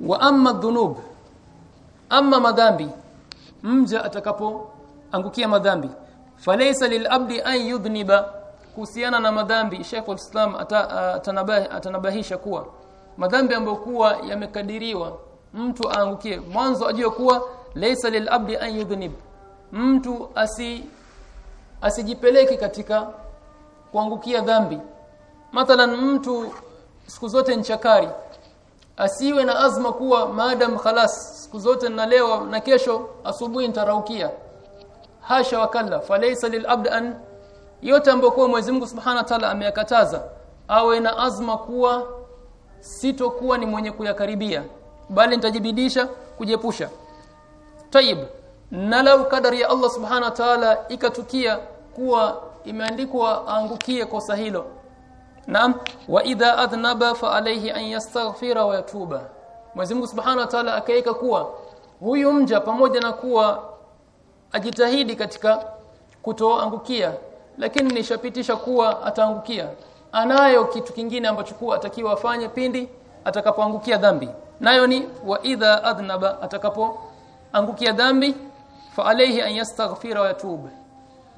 wa amma dhunub amma madhambi mja atakapoangukia madhambi. Falaysa lilabdi an yudhniba kuhusiana na madhambi Sheikh al-Islam atanabahi atanabahisha kuwa madhambi ambayo kuwa yamekadiriwa mtu aangukie. Mwanzo ajue kuwa laysa lilabdi an yudhnib mtu asi asijipeleke katika kuangukia dhambi. Mathalan mtu siku zote nchakari asiwe na azma kuwa maadam khalas siku zote na leo na kesho asubuhi nitaraukia. Hasha wakalla falaysa lilabd an yote ambayo kwa Mwenyezi Mungu Subhanahu wa Ta'ala ameyakataza awe na azma kuwa sitokuwa ni mwenye kuyakaribia bali nitajibidisha kujepusha tayib na lau kadari ya Allah Subhanahu wa Ta'ala ikatukia kuwa imeandikwa aangukie kosa hilo Naam wa idha adhnaba fa alayhi an yastaghfira wa yatuba. Mwenyezi Mungu Subhanahu wa Ta'ala akaweka kuwa huyu mja pamoja na kuwa ajitahidi katika kutoangukia lakini nishapitisha kuwa ataangukia. Anayo kitu kingine ambacho kuwa atakiwa afanye pindi atakapoangukia dhambi. Nayo ni wa idha adhnaba atakapoangukia dhambi fa alayhi an yastaghfira wa yatub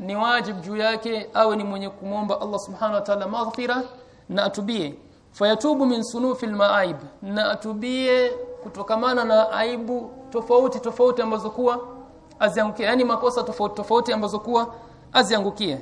ni wajib juu yake awe ni mwenye kumwomba Allah subhanahu wa ta'ala maghfira na atubie. Fayatubu min sunufil ma'aib na atubie kutokamana na aibu tofauti tofauti ambazo kuwa aziangukie yani makosa tofauti tofauti ambazo kuwa aziangukie